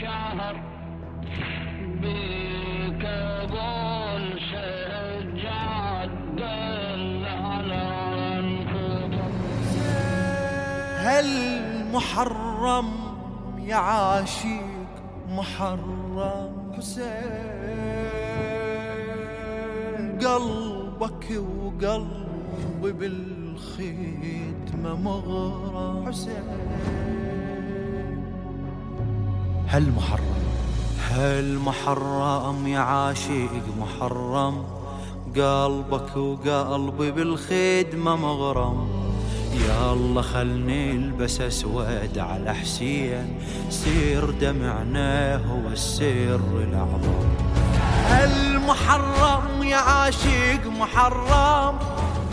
الشهر بيك أقول شجع الدل على هل محرم يا عاشق محرم حسين؟ قلبك وقلبي بالخدمة مغرم حسين. هل محرم؟ هل محرم يا عاشق محرم؟ قلبك وقلبي بالخدمة مغرم. يا الله خلني البس اسود على حسين سير دمعنا هو السر الأعظم. المحرم يا عاشق محرم؟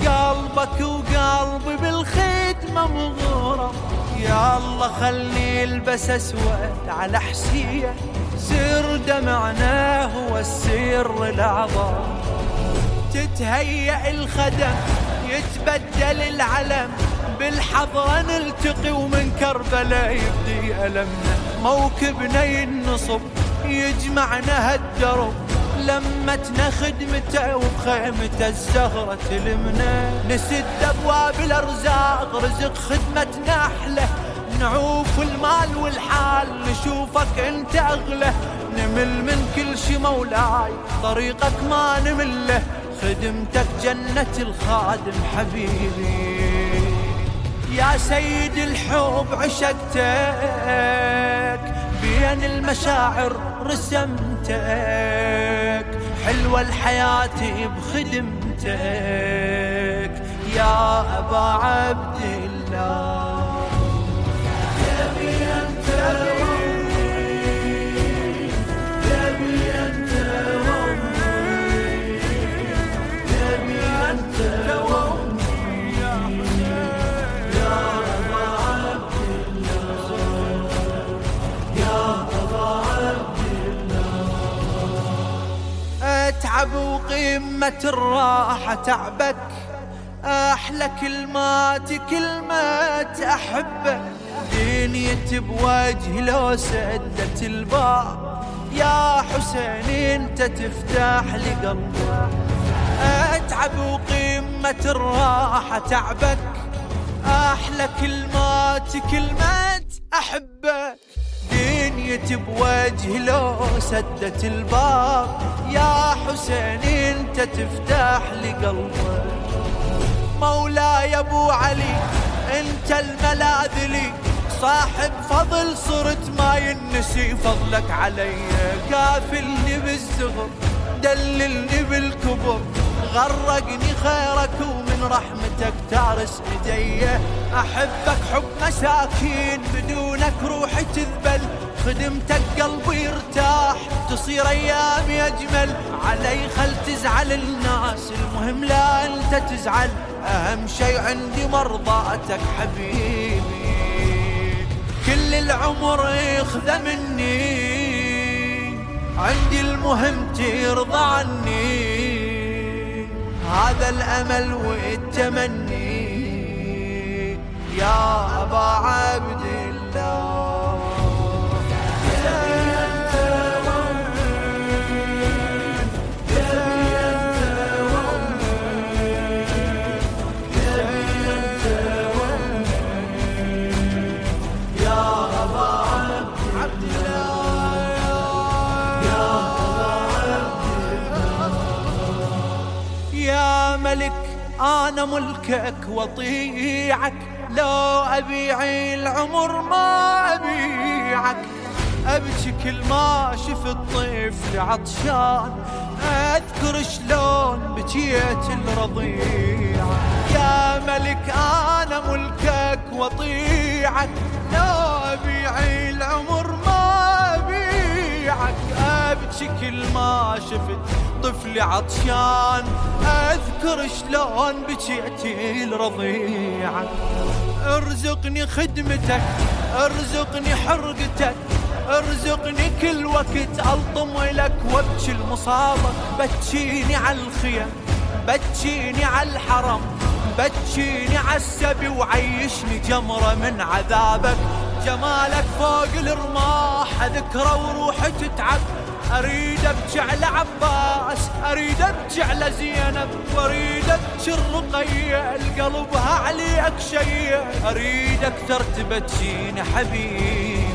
قلبك وقلبي بالخدمة مغرم. يا الله خلني ألبس أسود على حسين. سر دمعنا هو السر الاعظم تتهيأ الخدم يتبدل العلم. بالحضرة نلتقي ومن كربلاء يبدي ألمنا. موكبنا ينصب يجمعنا هالدرب. لمتنا خدمته وبخيمته الزهرة تلمنا نسد أبواب الأرزاق رزق خدمتنا أحلى. نعوف المال والحال نشوفك أنت أغلى. نمل من كل شي مولاي طريقك ما نمله. خدمتك جنة الخادم حبيبي. يا سيد الحب عشقتك بين المشاعر رسمتك. حلوة الحياة بخدمتك يا أبا عبد الله. اتعب وقمة الراحة تعبك. أحلى كلمات كلمات أحبك. دنيتي بوجه لو سدت الباب يا حسين أنت تفتح لي قلبي. أتعب وقمة الراحة تعبك. أحلى كلمات كلمات أحبك. دنيتي بوجه لو سدت الباب. يا حسين انت تفتح لي قلبك. مولاي ابو علي انت الملاذ لي. صاحب فضل صرت ما ينسي فضلك علي. كافلني بالزغر دللني بالكبر. غرقني خيرك ومن رحمتك تارس ايدي أحبك حب مساكين بدونك روحي تذبل. خدمتك قلبي يرتاح. تصير ايامي اجمل علي خل تزعل الناس. المهم لا أنت تزعل. أهم شي عندي مرضاتك حبيبي. كل العمر يخذ مني. عندي المهم ترضى عني. هذا الأمل والتمني. يا يا ملك أنا ملكك وطيعك. لو أبيع العمر ما أبيعك. أبكي كل ما شفت طفل عطشان أذكر شلون بكيت الرضيع. يا ملك أنا ملكك وطيعك. لو أبكي كل ما شفت طفلي عطشان. أذكر شلون بكيتي الرضيعة أرزقني خدمتك أرزقني حرقتك أرزقني كل وقت ألطم لك وابكي المصابك بتشيني على الخيم بتشيني على الحرم بتشيني عالسبي وعيشني جمرة من عذابك. جمالك فوق الرماح أذكره وروحي تتعب. أريد ابكي على عباس أريد ابكي على زينب وأريد ابكي الرقية القلبها عليك شيء أريد أكثر تبكيني حبيبي.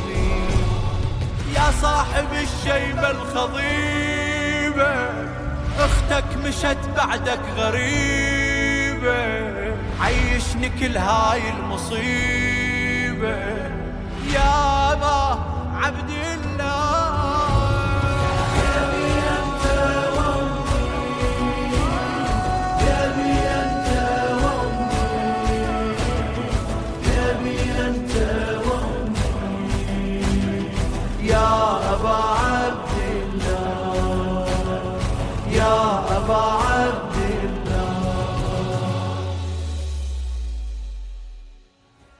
يا صاحب الشيبة الخضيبة أختك مشت بعدك غريبة عيشني كل هاي المصيبة. يا با عبد الله.